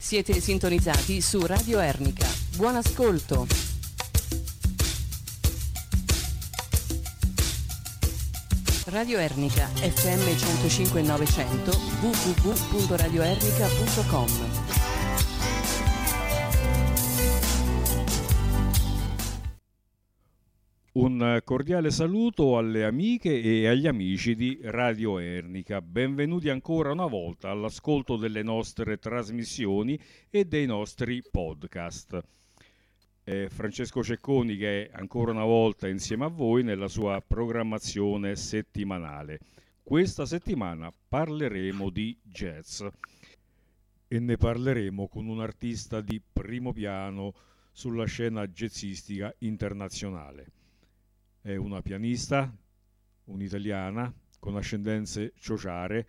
Siete sintonizzati su Radio Ernica. Buon ascolto. Radio Ernica FM 105 900 www.radioernica.com Un cordiale saluto alle amiche e agli amici di Radio Ernica. Benvenuti ancora una volta all'ascolto delle nostre trasmissioni e dei nostri podcast. È Francesco Cecconi che è ancora una volta insieme a voi nella sua programmazione settimanale. Questa settimana parleremo di jazz e ne parleremo con un artista di primo piano sulla scena jazzistica internazionale. È una pianista, un'italiana con ascendenze ciociare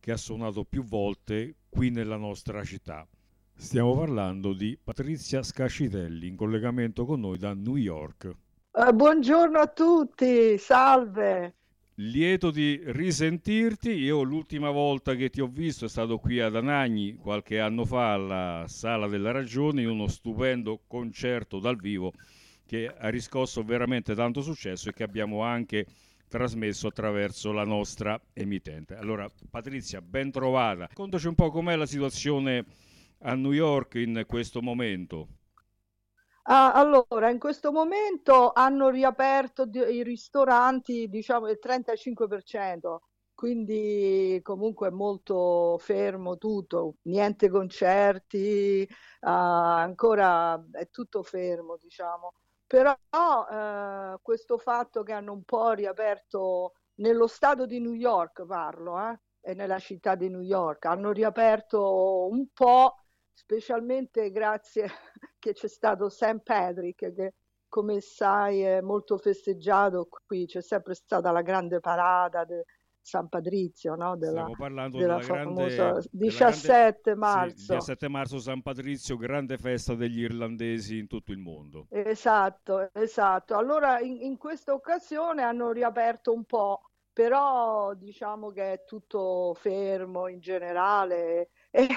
che ha suonato più volte qui nella nostra città. Stiamo parlando di Patrizia Scascitelli in collegamento con noi da New York. Uh, buongiorno a tutti, salve. Lieto di risentirti. Io l'ultima volta che ti ho visto è stato qui ad Anagni qualche anno fa alla Sala della Ragione in uno stupendo concerto dal vivo che ha riscosso veramente tanto successo e che abbiamo anche trasmesso attraverso la nostra emittente. Allora, Patrizia, ben trovata. Contaci un po' com'è la situazione a New York in questo momento. Ah, allora, in questo momento hanno riaperto i ristoranti, diciamo, il 35%, quindi comunque è molto fermo tutto, niente concerti, ah, ancora è tutto fermo, diciamo. Però eh, questo fatto che hanno un po' riaperto nello stato di New York, parlo, eh, e nella città di New York, hanno riaperto un po', specialmente grazie che c'è stato St. Patrick, che come sai è molto festeggiato qui, c'è sempre stata la grande parata. De, San Patrizio, no? della, Stiamo parlando della, della grande, 17 grande, marzo. Sì, 17 marzo San Patrizio, grande festa degli irlandesi in tutto il mondo. Esatto, esatto. Allora in, in questa occasione hanno riaperto un po', però diciamo che è tutto fermo in generale e,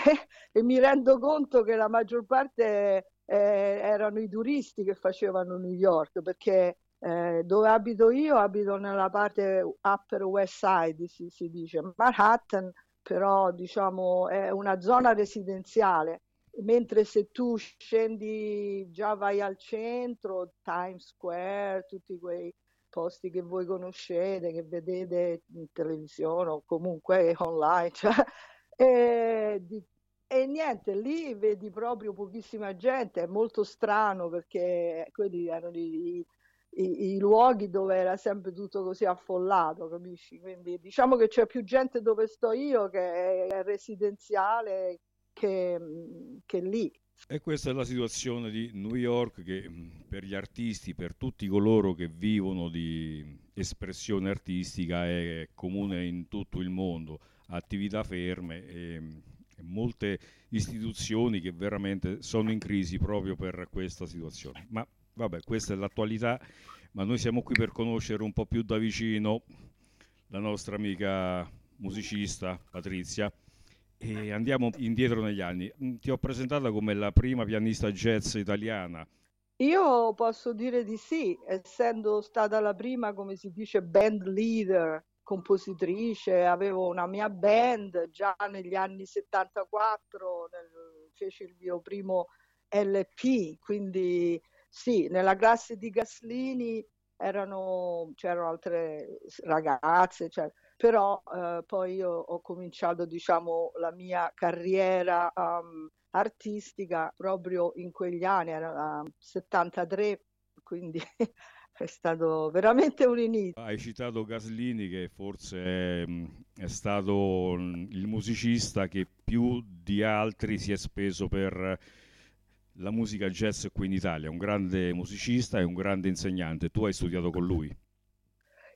e mi rendo conto che la maggior parte eh, erano i turisti che facevano New York perché eh, dove abito io, abito nella parte Upper West Side, si, si dice Manhattan, però diciamo è una zona residenziale, mentre se tu scendi già vai al centro, Times Square, tutti quei posti che voi conoscete, che vedete in televisione o comunque online, cioè, e, di, e niente, lì vedi proprio pochissima gente, è molto strano perché quelli erano i, i, i, luoghi dove era sempre tutto così affollato, capisci? Quindi diciamo che c'è più gente dove sto io che è residenziale che, che lì. E questa è la situazione di New York che per gli artisti, per tutti coloro che vivono di espressione artistica è comune in tutto il mondo, attività ferme e, e molte istituzioni che veramente sono in crisi proprio per questa situazione. Ma vabbè, questa è l'attualità, ma noi siamo qui per conoscere un po' più da vicino la nostra amica musicista Patrizia e andiamo indietro negli anni. Mm, ti ho presentata come la prima pianista jazz italiana. Io posso dire di sì, essendo stata la prima, come si dice, band leader, compositrice, avevo una mia band già negli anni 74, nel, feci il mio primo LP, quindi sì, nella classe di Gaslini erano, c'erano altre ragazze, cioè, però eh, poi io ho cominciato diciamo, la mia carriera um, artistica proprio in quegli anni, era 73, quindi è stato veramente un inizio. Hai citato Gaslini che forse è, è, stato il musicista che più di altri si è speso per la musica jazz qui in Italia, un grande musicista e un grande insegnante. Tu hai studiato con lui?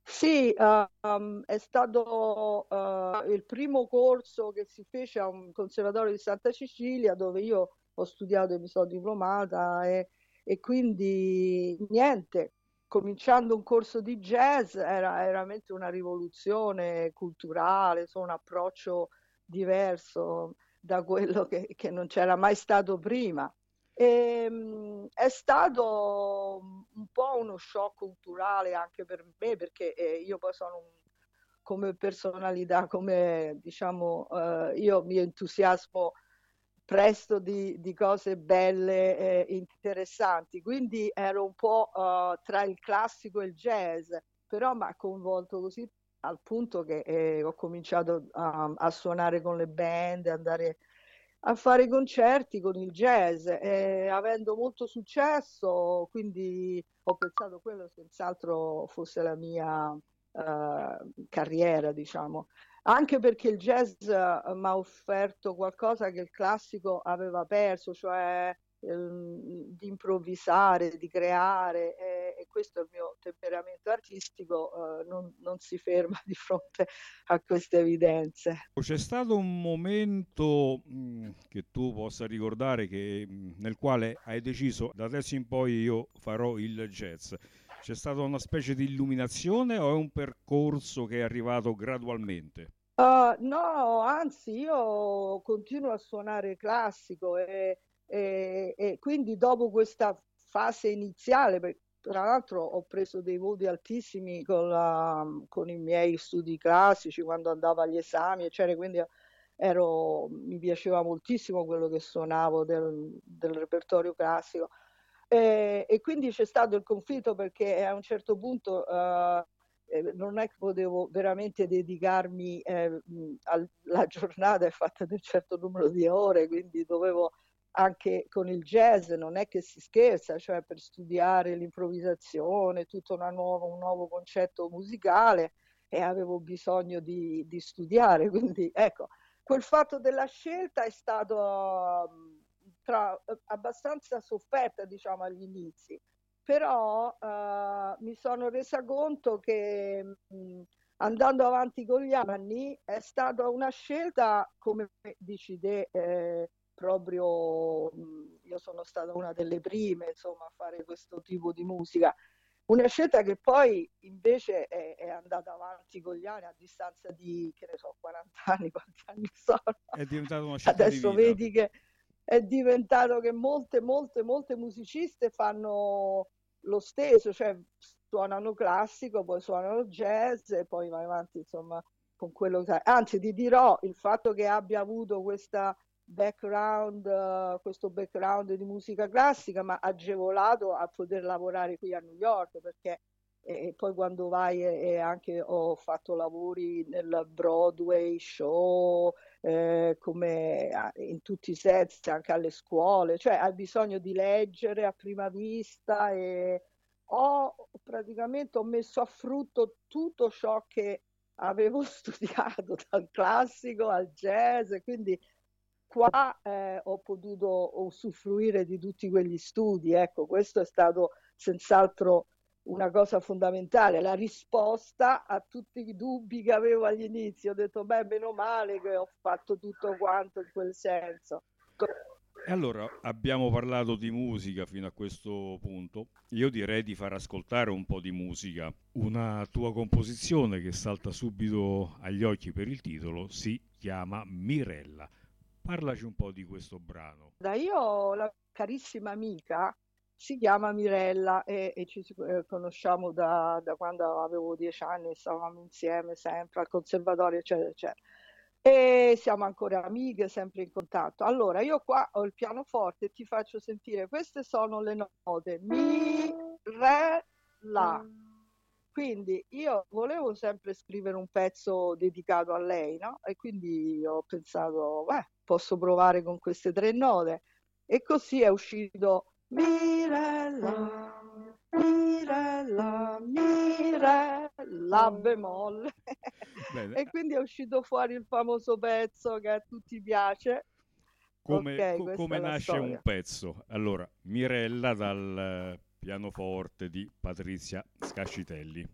Sì, um, è stato uh, il primo corso che si fece a un conservatorio di Santa Cecilia dove io ho studiato e mi sono diplomata e, e quindi niente, cominciando un corso di jazz era, era veramente una rivoluzione culturale, un approccio diverso da quello che, che non c'era mai stato prima. E, ehm, è stato un po' uno shock culturale anche per me perché eh, io poi sono un, come personalità, come diciamo, eh, io mi entusiasmo presto di, di cose belle e interessanti, quindi ero un po' uh, tra il classico e il jazz, però mi ha coinvolto così al punto che eh, ho cominciato a, a, suonare con le band, andare a fare concerti con il jazz, e avendo molto successo, quindi ho pensato quello senz'altro fosse la mia uh, carriera, diciamo. Anche perché il jazz uh, mi ha offerto qualcosa che il classico aveva perso, cioè di improvvisare, di creare e, e, questo è il mio temperamento artistico, uh, non, non, si ferma di fronte a queste evidenze. C'è stato un momento mh, mm, che tu possa ricordare che, mh, mm, nel quale hai deciso da adesso in poi io farò il jazz. C'è stata una specie di illuminazione o è un percorso che è arrivato gradualmente? Uh, no, anzi, io continuo a suonare classico e, e, e quindi dopo questa fase iniziale, perché tra l'altro ho preso dei voti altissimi con, la, con, i miei studi classici quando andavo agli esami, eccetera, quindi ero, mi piaceva moltissimo quello che suonavo del, del repertorio classico. E, e, quindi c'è stato il conflitto perché a un certo punto uh, eh, non è che potevo veramente dedicarmi eh, alla giornata è fatta di un certo numero di ore, quindi dovevo anche con il jazz non è che si scherza, cioè per studiare l'improvvisazione, tutto nuova, un nuovo concetto musicale e avevo bisogno di, di, studiare. Quindi ecco, quel fatto della scelta è stato tra, abbastanza sofferta, diciamo, agli inizi però uh, mi sono resa conto che mh, andando avanti con gli anni è stata una scelta, come dici te, eh, proprio io sono stata una delle prime insomma, a fare questo tipo di musica. Una scelta che poi invece è, è, andata avanti con gli anni a distanza di, che ne so, 40 anni, quanti anni sono. È diventata una scelta Adesso vedi che è diventato che molte, molte, molte musiciste fanno lo stesso, cioè suonano classico, poi suonano jazz e poi vai avanti insomma con quello che anzi ti dirò il fatto che abbia avuto questa background, uh, questo background di musica classica mi ha agevolato a poter lavorare qui a New York perché e poi quando vai e anche ho fatto lavori nel Broadway show eh, come in tutti i sensi anche alle scuole cioè hai bisogno di leggere a prima vista e ho praticamente ho messo a frutto tutto ciò che avevo studiato dal classico al jazz quindi qua eh, ho potuto usufruire di tutti quegli studi ecco questo è stato senz'altro una cosa fondamentale, la risposta a tutti i dubbi che avevo all'inizio. Ho detto, beh, meno male che ho fatto tutto quanto in quel senso. E allora abbiamo parlato di musica fino a questo punto. Io direi di far ascoltare un po' di musica. Una tua composizione che salta subito agli occhi per il titolo si chiama Mirella. Parlaci un po' di questo brano. Da io, la carissima amica, si chiama Mirella e, e ci eh, conosciamo da, da, quando avevo dieci anni, stavamo insieme sempre al conservatorio, eccetera, eccetera. E siamo ancora amiche, sempre in contatto. Allora, io qua ho il pianoforte e ti faccio sentire, queste sono le note Mi, Re, La. Quindi io volevo sempre scrivere un pezzo dedicato a lei, no? E quindi ho pensato, beh, posso provare con queste tre note. E così è uscito Mirella, Mirella, Mirella bemolle. e quindi è uscito fuori il famoso pezzo che a tutti piace. Come, okay, co- come nasce storia. un pezzo? Allora, Mirella dal pianoforte di Patrizia Scascitelli.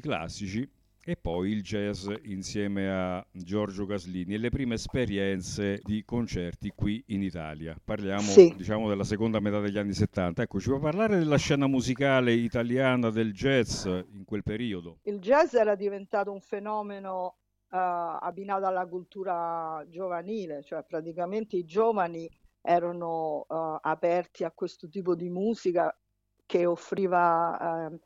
Studi classici e poi il jazz insieme a Giorgio Caslini e le prime esperienze di concerti qui in Italia. Parliamo sì. diciamo della seconda metà degli anni 70. Ecco, ci può parlare della scena musicale italiana del jazz in quel periodo? Il jazz era diventato un fenomeno uh, abbinato alla cultura giovanile, cioè praticamente i giovani erano uh, aperti a questo tipo di musica che offriva uh,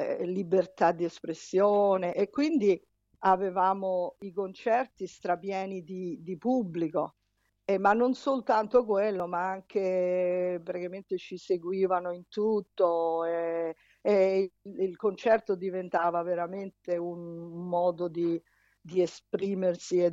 eh, libertà di espressione e quindi avevamo i concerti strapieni di, di pubblico. Eh, ma non soltanto quello, ma anche praticamente ci seguivano in tutto e, e il, il, concerto diventava veramente un, modo di, di, esprimersi e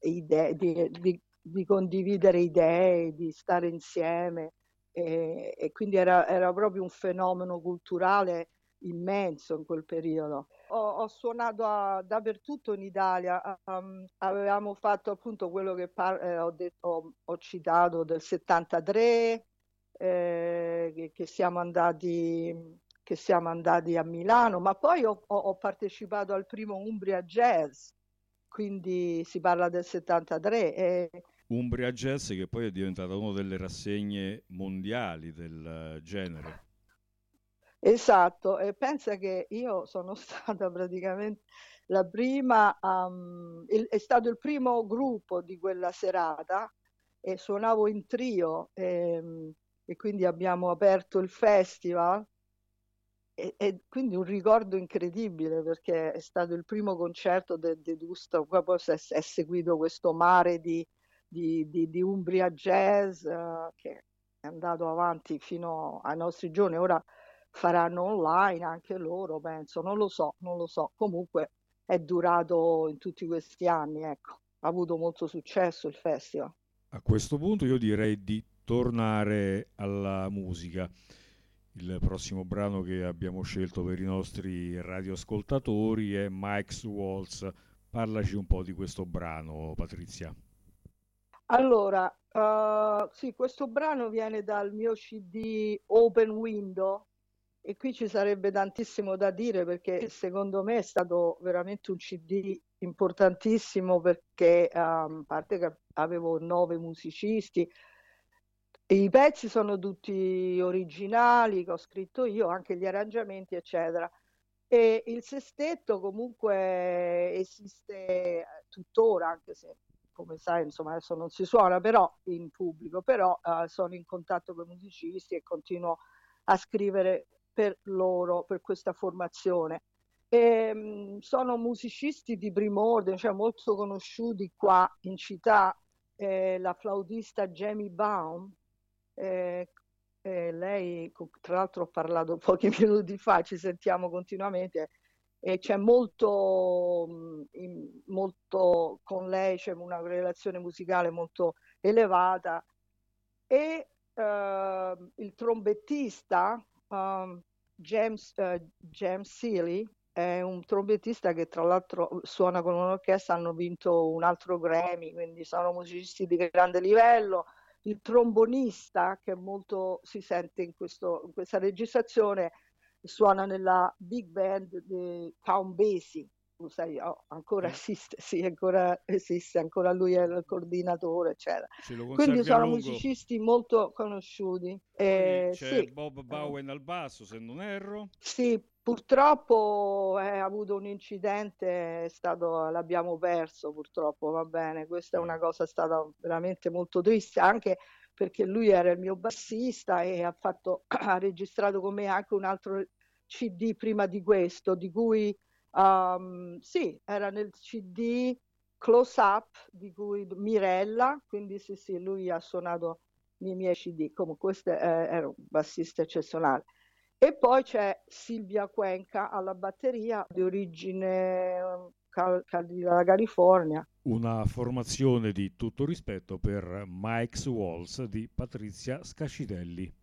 idee, di, di, di, condividere idee, di stare insieme e, e quindi era, era proprio un fenomeno culturale immenso in quel periodo. Ho, ho suonato a, dappertutto in Italia, um, avevamo fatto appunto quello che par- eh, ho, detto, ho, ho, citato del 73, eh, che, che, siamo andati, che, siamo andati, a Milano, ma poi ho, ho partecipato al primo Umbria Jazz, quindi si parla del 73. E, Umbria Jazz che poi è diventata una delle rassegne mondiali del genere. Esatto, e pensa che io sono stata praticamente la prima, um, il, è stato il primo gruppo di quella serata e suonavo in trio e, ehm, e quindi abbiamo aperto il festival e, e, quindi un ricordo incredibile perché è stato il primo concerto del de Dusto, poi è, è, seguito questo mare di, di, di, di Umbria Jazz uh, che è andato avanti fino ai nostri giorni. Ora faranno online anche loro, penso, non lo so, non lo so. Comunque è durato in tutti questi anni, ecco. Ha avuto molto successo il festival. A questo punto io direi di tornare alla musica. Il prossimo brano che abbiamo scelto per i nostri radioascoltatori è Mike's Waltz. Parlaci un po' di questo brano, Patrizia. Allora, uh, sì, questo brano viene dal mio CD Open Window e qui ci sarebbe tantissimo da dire perché secondo me è stato veramente un CD importantissimo perché um, a parte che avevo nove musicisti, i pezzi sono tutti originali che ho scritto io, anche gli arrangiamenti, eccetera. E il sestetto comunque esiste tuttora, anche se come sai, insomma, adesso non si suona però in pubblico, però uh, sono in contatto con i musicisti e continuo a scrivere per loro, per questa formazione. E, ehm, sono musicisti di primo ordine, cioè molto conosciuti qua in città, eh, la flautista Jamie Baum, eh, eh, lei tra l'altro ho parlato pochi minuti fa, ci sentiamo continuamente e c'è molto, molto con lei, c'è una relazione musicale molto elevata e eh, il trombettista um, James, uh, James Seeley è un trombettista che tra l'altro suona con un'orchestra, hanno vinto un altro Grammy, quindi sono musicisti di grande livello. Il trombonista, che molto si sente in, questo, in questa registrazione, suona nella big band di Count Basie, sai, oh, ancora esiste, sì, ancora esiste, ancora lui è il coordinatore, eccetera. Quindi sono musicisti molto conosciuti. Eh, c'è sì. Bob Bowen al basso, se non erro. Sì, purtroppo ha avuto un incidente, stato, l'abbiamo perso purtroppo, va bene, questa è una cosa stata veramente molto triste, anche perché lui era il mio bassista e ha, fatto, ha registrato con me anche un altro CD prima di questo, di cui Um, sì, era nel CD Close Up di cui Mirella, quindi sì, sì, lui ha suonato nei miei CD, comunque questo era un bassista eccezionale. E poi c'è Silvia Cuenca alla batteria di origine cal- cal- dalla California. Una formazione di tutto rispetto per Mike's Walls di Patrizia Scascitelli.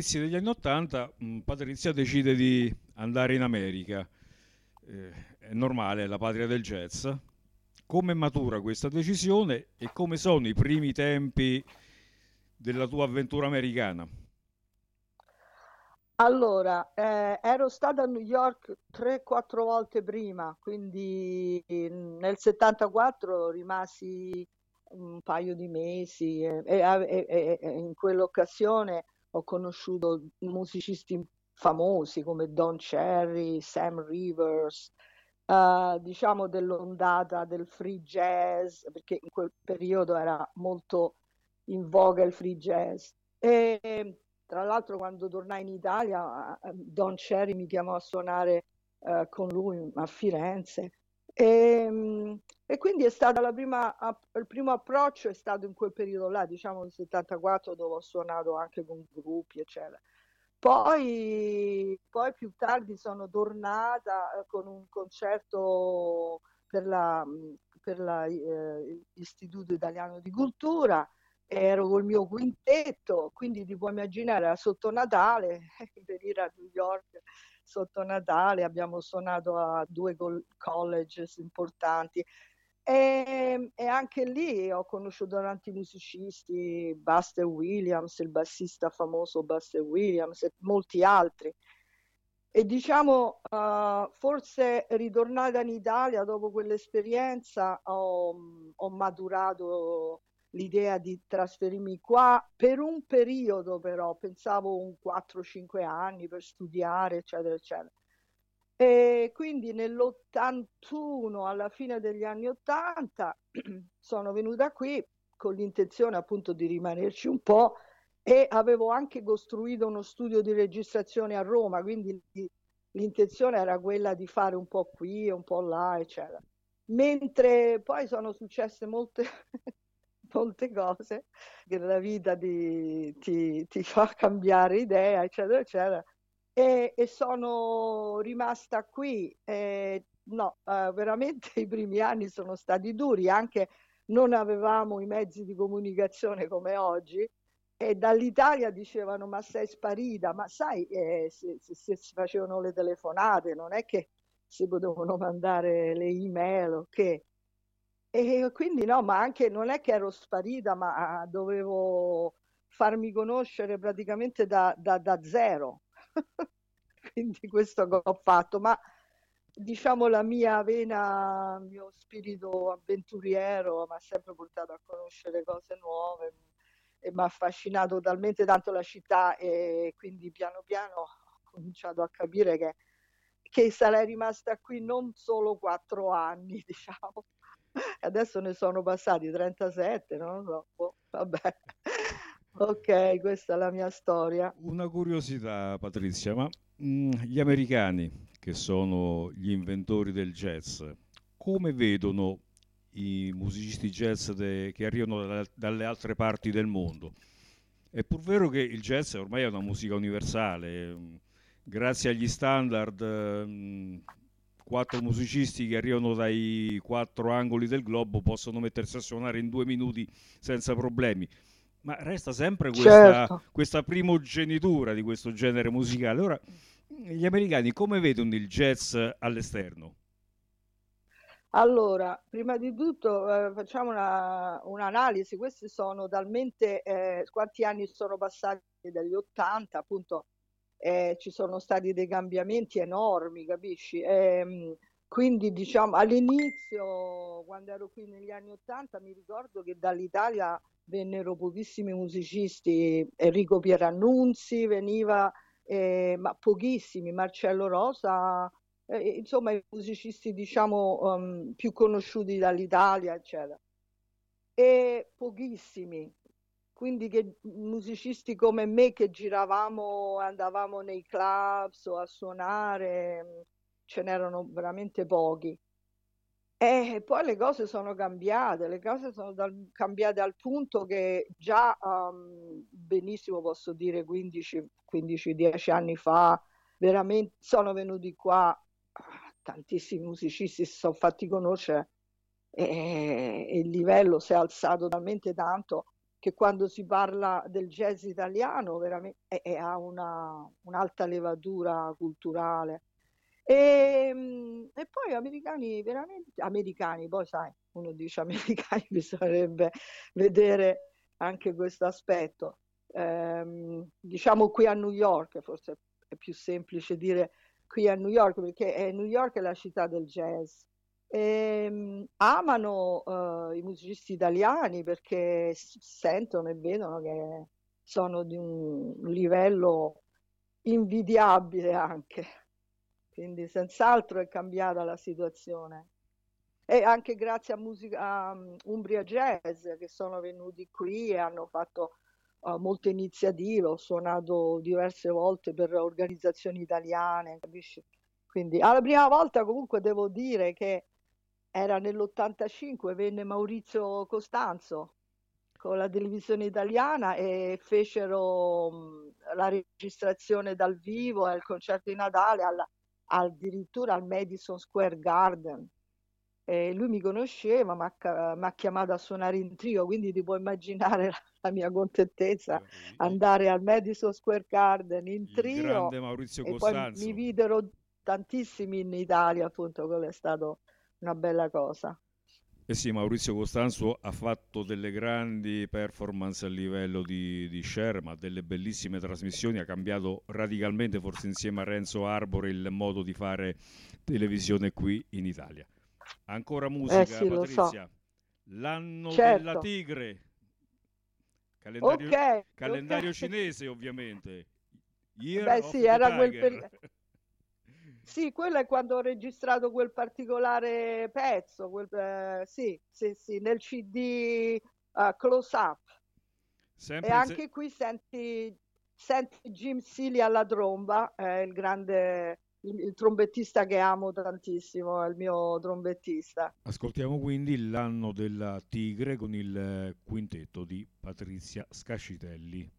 Inizi degli anni Ottanta mm, Patrizia decide di andare in America. Eh, è normale, è la patria del jazz. Come matura questa decisione e come sono i primi tempi della tua avventura americana? Allora, eh, ero stata a New York 3-4 volte prima, quindi nel 74 rimasi un paio di mesi e, e, e, e in quell'occasione ho conosciuto musicisti famosi come Don Cherry, Sam Rivers, uh, diciamo dell'ondata del free jazz, perché in quel periodo era molto in voga il free jazz. E tra l'altro quando tornai in Italia Don Cherry mi chiamò a suonare uh, con lui a Firenze. E, e, quindi è prima, il primo approccio è stato in quel periodo là, diciamo nel 74, dove ho suonato anche con gruppi, eccetera. Poi, poi più tardi sono tornata eh, con un concerto per, la, eh, l'Istituto Italiano di Cultura, ero col mio quintetto, quindi ti puoi immaginare era sotto Natale, venire a New York sotto Natale, abbiamo suonato a due colleges importanti e, e, anche lì ho conosciuto tanti musicisti, Buster Williams, il bassista famoso Buster Williams e molti altri. E diciamo, uh, forse ritornata in Italia dopo quell'esperienza ho, ho maturato l'idea di trasferirmi qua per un periodo però, pensavo un 4-5 anni per studiare, eccetera, eccetera. E quindi nell'81, alla fine degli anni 80, sono venuta qui con l'intenzione appunto di rimanerci un po' e avevo anche costruito uno studio di registrazione a Roma, quindi l'intenzione era quella di fare un po' qui, un po' là, eccetera. Mentre poi sono successe molte, molte cose che la vita ti, ti, ti fa cambiare idea, eccetera, eccetera e, e sono rimasta qui. Eh, no, eh, veramente i primi anni sono stati duri, anche non avevamo i mezzi di comunicazione come oggi e dall'Italia dicevano ma sei sparita, ma sai, eh, se, se, si facevano le telefonate, non è che si potevano mandare le email o che. E quindi no, ma anche non è che ero sparita, ma dovevo farmi conoscere praticamente da, da, da zero. quindi questo ho fatto, ma diciamo la mia vena, il mio spirito avventuriero mi ha sempre portato a conoscere cose nuove e mi ha affascinato talmente tanto la città e quindi piano piano ho cominciato a capire che, che sarei rimasta qui non solo quattro anni, diciamo. Adesso ne sono passati 37, non lo so, boh, vabbè. Ok, questa è la mia storia. Una curiosità, Patrizia, ma mh, mm, gli americani, che sono gli inventori del jazz, come vedono i musicisti jazz de- che arrivano da- dalle altre parti del mondo? È pur vero che il jazz ormai è una musica universale, mm, grazie agli standard, mh, mm, quattro musicisti che arrivano dai quattro angoli del globo possono mettersi a suonare in due minuti senza problemi ma resta sempre questa, certo. questa primogenitura di questo genere musicale. Ora, gli americani come vedono il jazz all'esterno? Allora, prima di tutto eh, facciamo una, un'analisi, questi sono talmente, eh, quanti anni sono passati dagli 80, appunto eh, ci sono stati dei cambiamenti enormi, capisci? Ehm, quindi diciamo all'inizio, quando ero qui negli anni 80, mi ricordo che dall'Italia vennero pochissimi musicisti, Enrico Pierannunzi veniva, eh, ma pochissimi, Marcello Rosa, eh, insomma i musicisti diciamo um, più conosciuti dall'Italia, eccetera. E pochissimi, quindi che musicisti come me che giravamo, andavamo nei clubs o a suonare, ce n'erano veramente pochi. E poi le cose sono cambiate, le cose sono dal, cambiate al punto che già um, benissimo posso dire 15-10 anni fa, veramente sono venuti qua tantissimi musicisti, si sono fatti conoscere e, e il livello si è alzato talmente tanto che quando si parla del jazz italiano veramente ha una, un'alta levatura culturale. E, ehm, e, poi americani, veramente americani, poi sai, uno dice americani, bisognerebbe vedere anche questo aspetto. Eh, diciamo qui a New York, forse è più semplice dire qui a New York, perché New York è la città del jazz. E, ehm, amano uh, i musicisti italiani perché sentono e vedono che sono di un livello invidiabile anche. Quindi senz'altro è cambiata la situazione. E anche grazie a, musica, a um, Umbria Jazz che sono venuti qui e hanno fatto uh, molte iniziative, ho suonato diverse volte per organizzazioni italiane, capisci? Quindi alla prima volta comunque devo dire che era nell'85, venne Maurizio Costanzo con la televisione italiana e fecero mh, la registrazione dal vivo al concerto di Natale alla, addirittura al Madison Square Garden. E lui mi conosceva, mi ha chiamato a suonare in trio, quindi ti puoi immaginare la, mia contentezza andare al Madison Square Garden in trio. grande Maurizio Costanzo. mi videro tantissimi in Italia, appunto, quello è stato una bella cosa. Eh sì, Maurizio Costanzo ha fatto delle grandi performance a livello di, di share, ma delle bellissime trasmissioni, ha cambiato radicalmente, forse insieme a Renzo Arbore, il modo di fare televisione qui in Italia. Ancora musica, eh sì, Patrizia. So. L'anno certo. della tigre. Calendario, okay, calendario okay. cinese, ovviamente. Year Beh sì, era quel periodo sì, quello è quando ho registrato quel particolare pezzo, quel, eh, sì, sì, sì, nel CD uh, eh, Close Up. Sempre e anche se... qui senti, senti Jim Seeley alla tromba, eh, il grande il, il, trombettista che amo tantissimo, è il mio trombettista. Ascoltiamo quindi l'anno della Tigre con il eh, quintetto di Patrizia Scascitelli.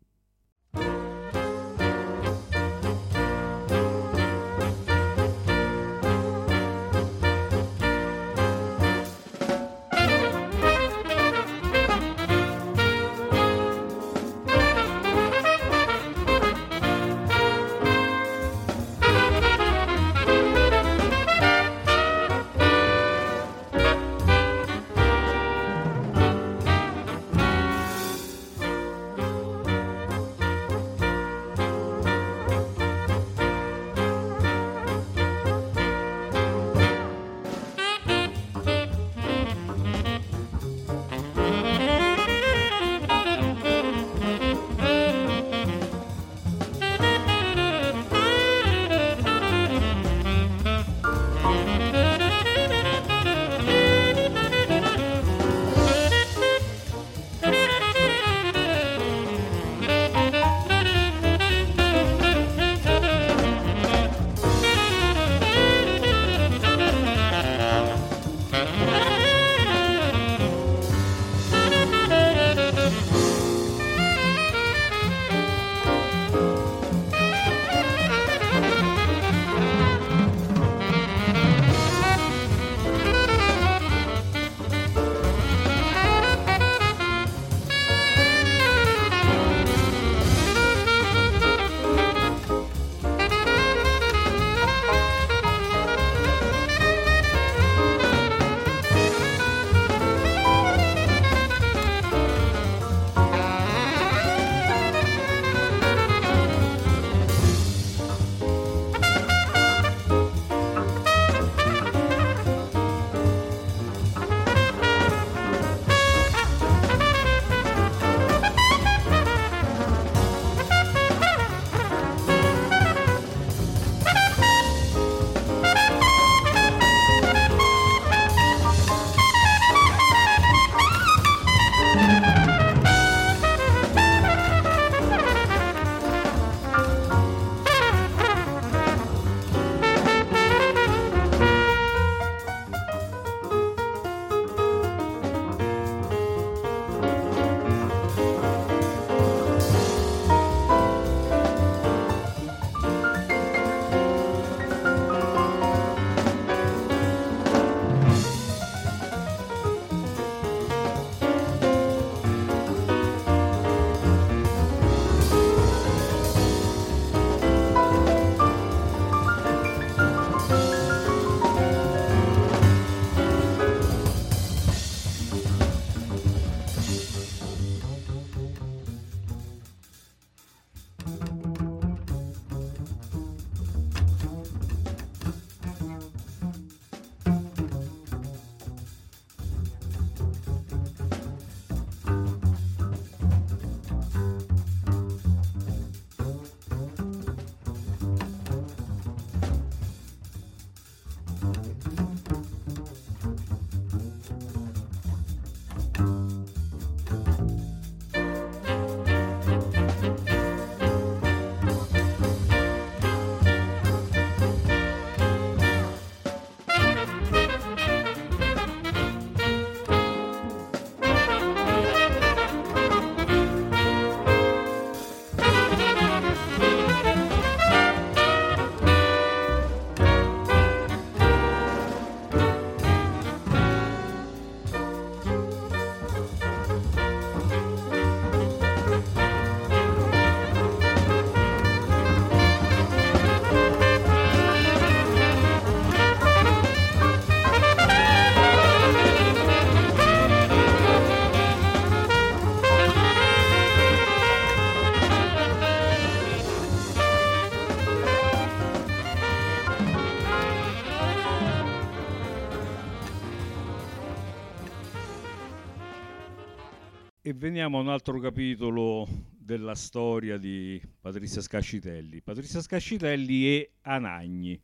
Veniamo a un altro capitolo della storia di Patrizia Scascitelli. Patrizia Scascitelli e Anagni.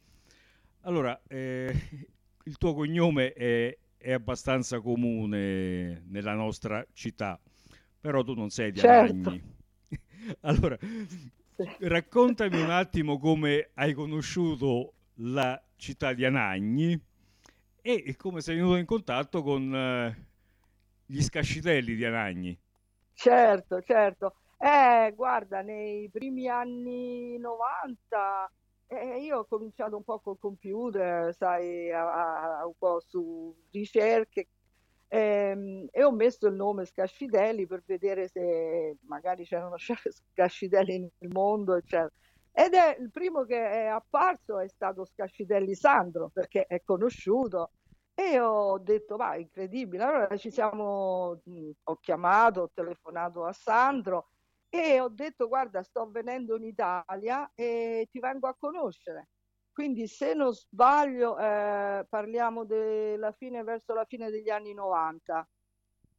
Allora, eh, il tuo cognome è, è, abbastanza comune nella nostra città, però tu non sei di certo. Anagni. allora, raccontami un attimo come hai conosciuto la città di Anagni e come sei venuto in contatto con eh, gli scascitelli di Anagni. Certo, certo. Eh, guarda, nei primi anni 90 eh, io ho cominciato un po' col computer, sai, a, a, un po' su ricerche ehm, e ho messo il nome Scascitelli per vedere se magari c'erano Scascitelli nel mondo, eccetera. Ed è il primo che è apparso è stato Scascitelli Sandro, perché è conosciuto. E ho detto, va, incredibile. Allora ci siamo, ho chiamato, ho telefonato a Sandro e ho detto, guarda, sto venendo in Italia e ti vengo a conoscere. Quindi se non sbaglio eh, parliamo della fine, verso la fine degli anni 90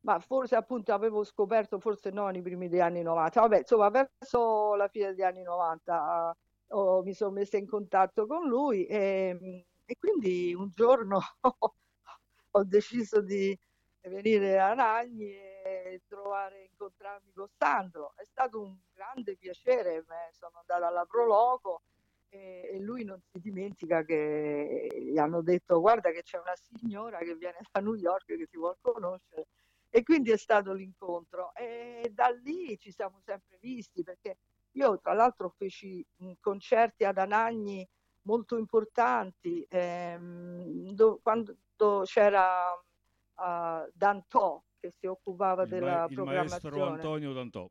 ma forse appunto avevo scoperto, forse non i primi degli anni 90, vabbè, insomma, verso la fine degli anni 90 oh, mi sono messa in contatto con lui e, e quindi un giorno ho deciso di venire a Ragni e trovare, incontrarmi con Sandro. È stato un grande piacere, sono andata alla Proloco e, e lui non si dimentica che gli hanno detto guarda che c'è una signora che viene da New York che ti vuole conoscere e quindi è stato l'incontro e da lì ci siamo sempre visti perché io tra l'altro feci concerti ad Anagni molto importanti ehm, do, quando c'era uh, Dantò che si occupava il della ma- programmazione. Il maestro Antonio Dantò.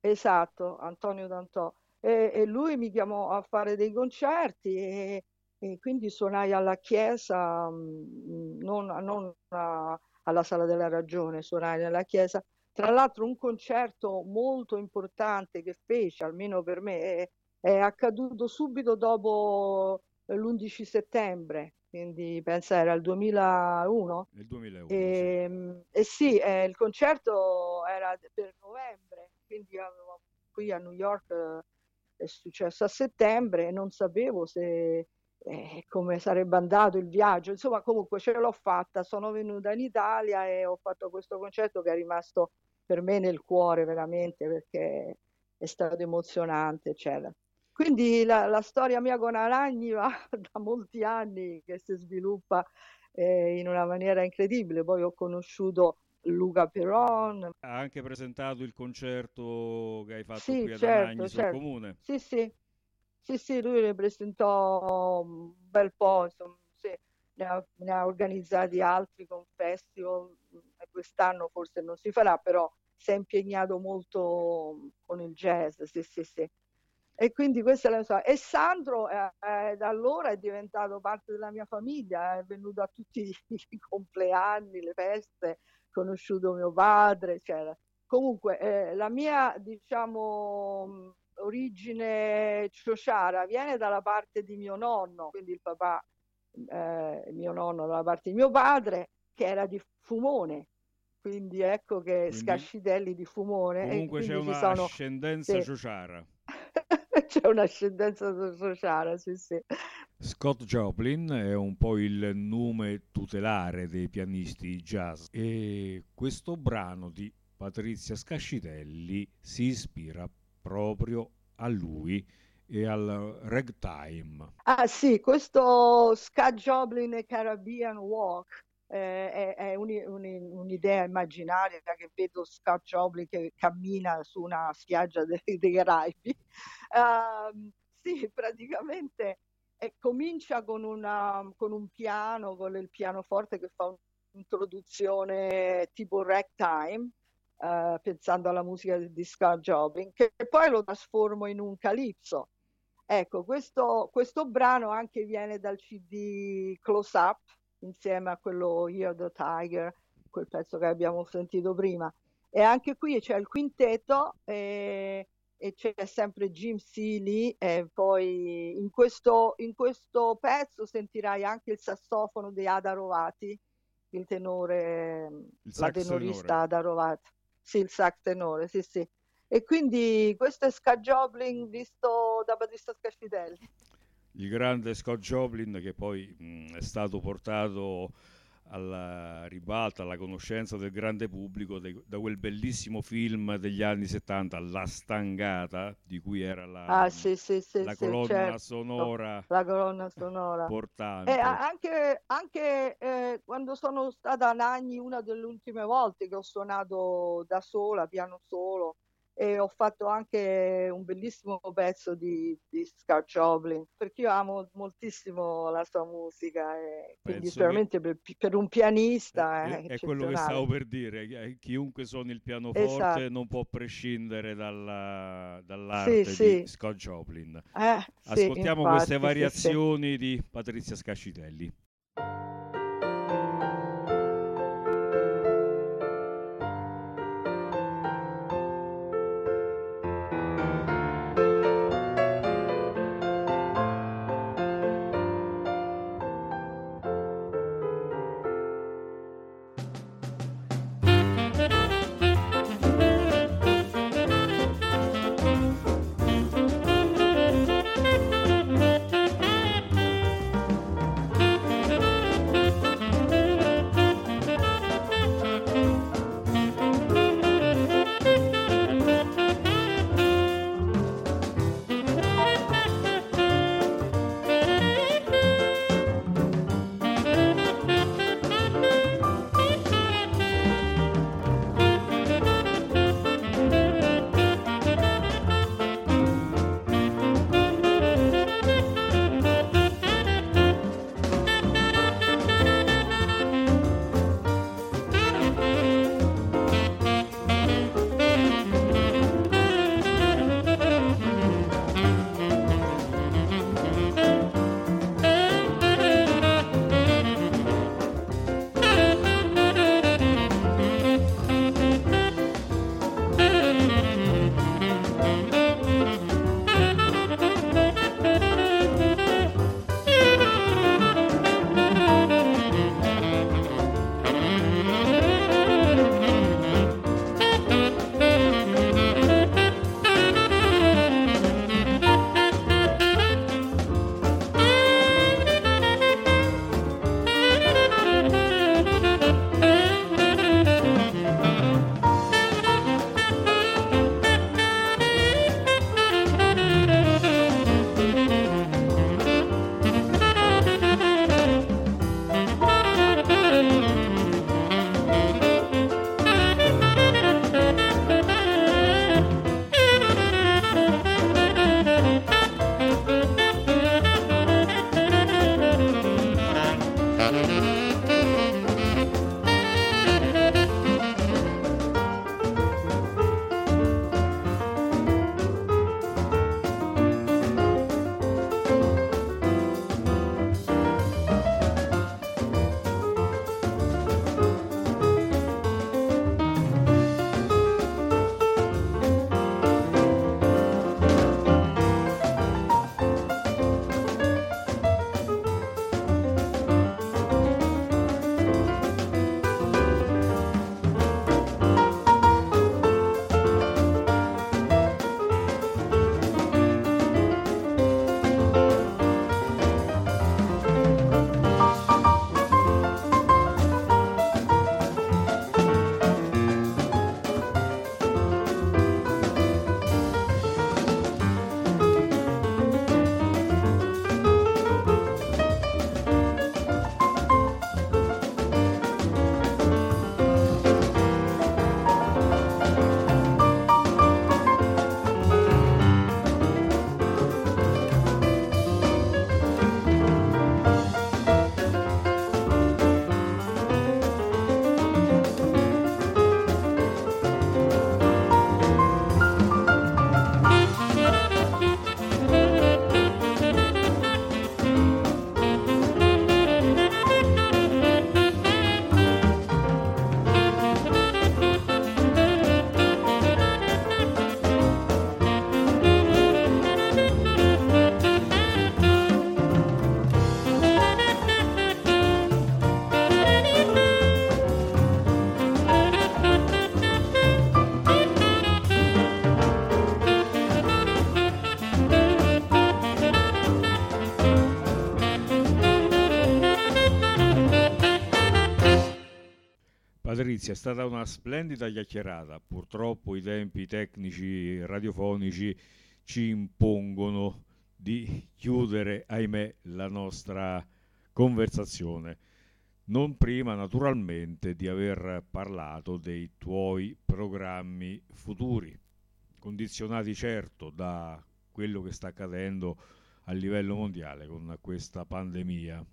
Esatto, Antonio Dantò. E, e, lui mi chiamò a fare dei concerti e, e quindi suonai alla chiesa, mm, non, non a, alla Sala della Ragione, suonai nella chiesa. Tra l'altro un concerto molto importante che fece, almeno per me, è, è accaduto subito dopo l'11 settembre, quindi pensa era il 2001. Nel 2001. E, sì, ehm, e sì eh, il concerto era per novembre, quindi avevo, qui a New York eh, è successo a settembre e non sapevo se eh, come sarebbe andato il viaggio. Insomma, comunque ce l'ho fatta, sono venuta in Italia e ho fatto questo concerto che è rimasto per me nel cuore veramente perché è stato emozionante, eccetera. Quindi la, la storia mia con Aragni va da molti anni che si sviluppa eh, in una maniera incredibile. Poi ho conosciuto Luca Peron. Ha anche presentato il concerto che hai fatto sì, qui ad certo, Anagni certo. sul comune. Sì, sì, sì, sì, lui ne presentò un bel po', insomma, sì, ne, ha, ne, ha, organizzati altri con festival, quest'anno forse non si farà, però si è impegnato molto con il jazz, sì, sì, sì. E quindi questa è la storia. E Sandro eh, eh, da allora è diventato parte della mia famiglia, è venuto a tutti i compleanni, le feste, conosciuto mio padre, eccetera. Comunque, eh, la mia, diciamo, origine ciociara viene dalla parte di mio nonno, quindi il papà, eh, mio nonno dalla parte di mio padre, che era di Fumone. Quindi ecco che quindi, Scascitelli di Fumone. Comunque c'è un'ascendenza sono... sì. ciociara. c'è un'ascendenza sociale, sì, sì. Scott Joplin è un po' il nome tutelare dei pianisti jazz e questo brano di Patrizia Scascitelli si ispira proprio a lui e al ragtime. Ah sì, questo Scott Joplin e Caribbean Walk eh, è, è un, un, un'idea immaginaria che vedo Scott Joplin che cammina su una spiaggia dei, dei Caraibi. Uh, sì, praticamente eh, comincia con, una, con un piano, con il pianoforte che fa un'introduzione tipo ragtime uh, pensando alla musica di Scott Joplin, che poi lo trasformo in un calipso. Ecco, questo, questo brano anche viene dal CD Close Up, insieme a quello Year the Tiger, quel pezzo che abbiamo sentito prima. E anche qui c'è il quintetto e, e c'è sempre Jim Seeley e poi in questo, in questo pezzo sentirai anche il sassofono di Ada Rovati, il tenore, il la tenorista tenore. Ada Rovati. sì, il sax tenore, sì, sì. E quindi questo è Scott Joplin visto da Battista Scascitelli. Il grande Scott Joplin che poi mh, è stato portato alla ribalta, alla conoscenza del grande pubblico de, da quel bellissimo film degli anni 70, La Stangata, di cui era la, ah, sì, sì, sì, la colonna certo. sonora la colonna sonora portante. E anche, anche eh, quando sono stata a Nagni una delle ultime volte che ho suonato da sola, piano solo, e ho fatto anche un bellissimo pezzo di, di Scar Joplin perché io amo moltissimo la sua musica e quindi sicuramente che... per, per, un pianista è, è, è quello che stavo per dire eh, chiunque suoni il pianoforte esatto. non può prescindere dalla, dall'arte sì, di sì. Scott Joplin eh, ascoltiamo sì, queste variazioni di Patrizia Scascitelli Patrizia, è stata una splendida chiacchierata. Purtroppo i tempi tecnici radiofonici ci impongono di chiudere, ahimè, la nostra conversazione. Non prima, naturalmente, di aver parlato dei tuoi programmi futuri, condizionati certo da quello che sta accadendo a livello mondiale con questa pandemia.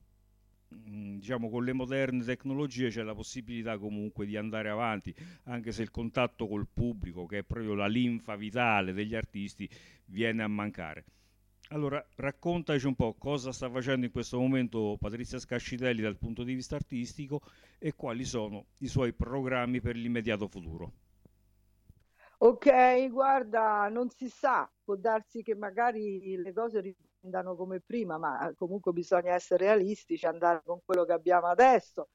Mm, diciamo con le moderne tecnologie c'è la possibilità comunque di andare avanti anche se il contatto col pubblico che è proprio la linfa vitale degli artisti viene a mancare. Allora raccontaci un po' cosa sta facendo in questo momento Patrizia Scascitelli dal punto di vista artistico e quali sono i suoi programmi per l'immediato futuro. Ok guarda non si sa può darsi che magari le cose andano come prima, ma comunque bisogna essere realistici, andare con quello che abbiamo adesso.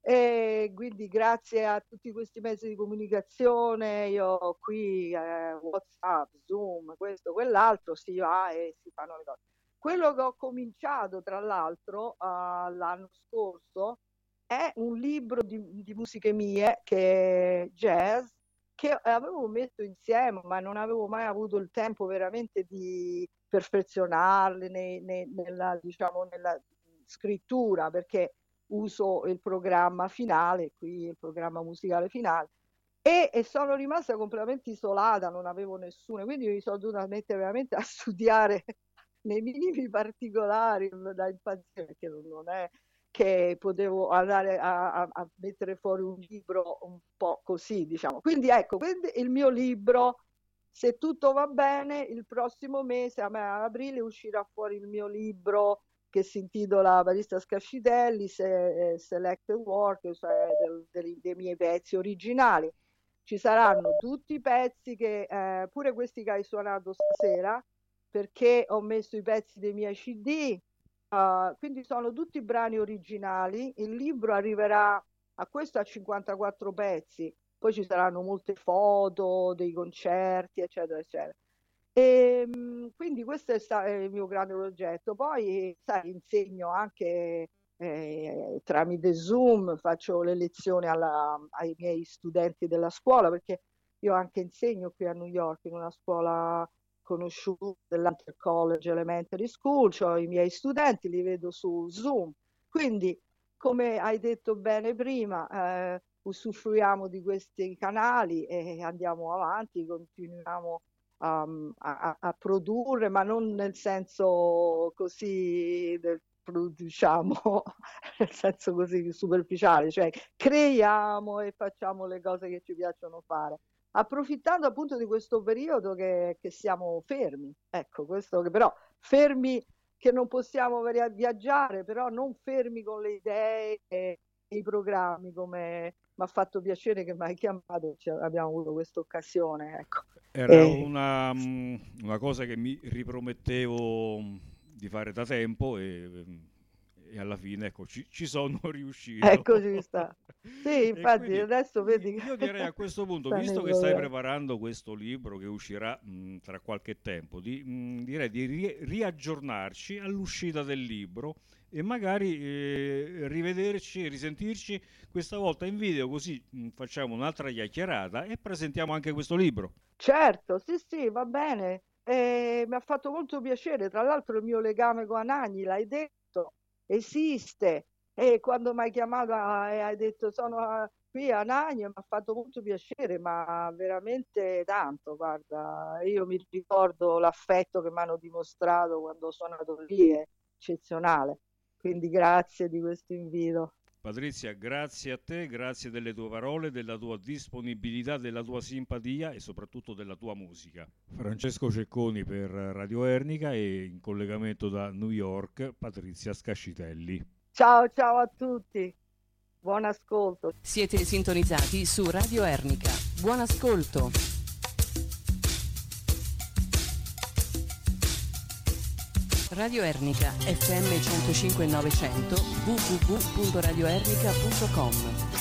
E quindi grazie a tutti questi mezzi di comunicazione, io ho qui eh, WhatsApp, Zoom, questo, quell'altro, si va e si fanno le cose. Quello che ho cominciato, tra l'altro, uh, l'anno scorso, è un libro di, di musiche mie che jazz, che avevo messo insieme, ma non avevo mai avuto il tempo veramente di perfezionarle nei, nei, nella, diciamo, nella scrittura, perché uso il programma finale, qui il programma musicale finale, e, e, sono rimasta completamente isolata, non avevo nessuno, quindi mi sono dovuta mettere veramente a studiare nei minimi particolari da impazzire, perché non è che potevo andare a, a, a, mettere fuori un libro un po' così, diciamo. Quindi ecco, il mio libro, se tutto va bene, il prossimo mese, a, me, a aprile, uscirà fuori il mio libro che si intitola Barista Scascitelli, se, eh, Selected Work, cioè del, del, dei miei pezzi originali. Ci saranno tutti i pezzi che, eh, pure questi che hai suonato stasera, perché ho messo i pezzi dei miei CD, Uh, quindi sono tutti brani originali. Il libro arriverà a questo a 54 pezzi, poi ci saranno molte foto dei concerti, eccetera, eccetera. E, ehm, quindi questo è, sta- il mio grande progetto. Poi, sai, insegno anche eh, tramite Zoom, faccio le lezioni alla, ai miei studenti della scuola, perché io anche insegno qui a New York in una scuola conosciuto dell'Hunter College Elementary School, cioè i miei studenti, li vedo su Zoom. Quindi, come hai detto bene prima, eh, usufruiamo di questi canali e andiamo avanti, continuiamo um, a, a, produrre, ma non nel senso così del produciamo nel senso così superficiale, cioè creiamo e facciamo le cose che ci piacciono fare. Approfittando appunto di questo periodo che, che siamo fermi, ecco, questo che però fermi che non possiamo viaggiare, però non fermi con le idee e i programmi come mi ha fatto piacere che mi hai chiamato, cioè, abbiamo avuto questa occasione. Ecco. Era e... una, mm, una, cosa che mi ripromettevo di fare da tempo e e alla fine ecco, ci, ci sono riuscito. Ecco, ci sta. Sì, infatti quindi, adesso vedi. Io direi a questo punto, visto che stai preparando questo libro che uscirà mh, tra qualche tempo, di, mh, direi di ri- riaggiornarci all'uscita del libro e magari eh, rivederci, risentirci questa volta in video, così mh, facciamo un'altra chiacchierata e presentiamo anche questo libro. Certo, sì, sì, va bene. Eh, mi ha fatto molto piacere, tra l'altro il mio legame con Anagni, l'hai detto, esiste. E quando mi hai chiamato e hai detto sono qui a Nagno, mi ha fatto molto piacere, ma veramente tanto, guarda, io mi ricordo l'affetto che mi hanno dimostrato quando sono andato lì, è eccezionale. Quindi grazie di questo invito. Patrizia, grazie a te, grazie delle tue parole, della tua disponibilità, della tua simpatia e soprattutto della tua musica. Francesco Cecconi per Radio Ernica e in collegamento da New York Patrizia Scascitelli. Ciao ciao a tutti, buon ascolto. Siete sintonizzati su Radio Ernica, buon ascolto. Radio Ernica FM 105 900 www.radioernica.com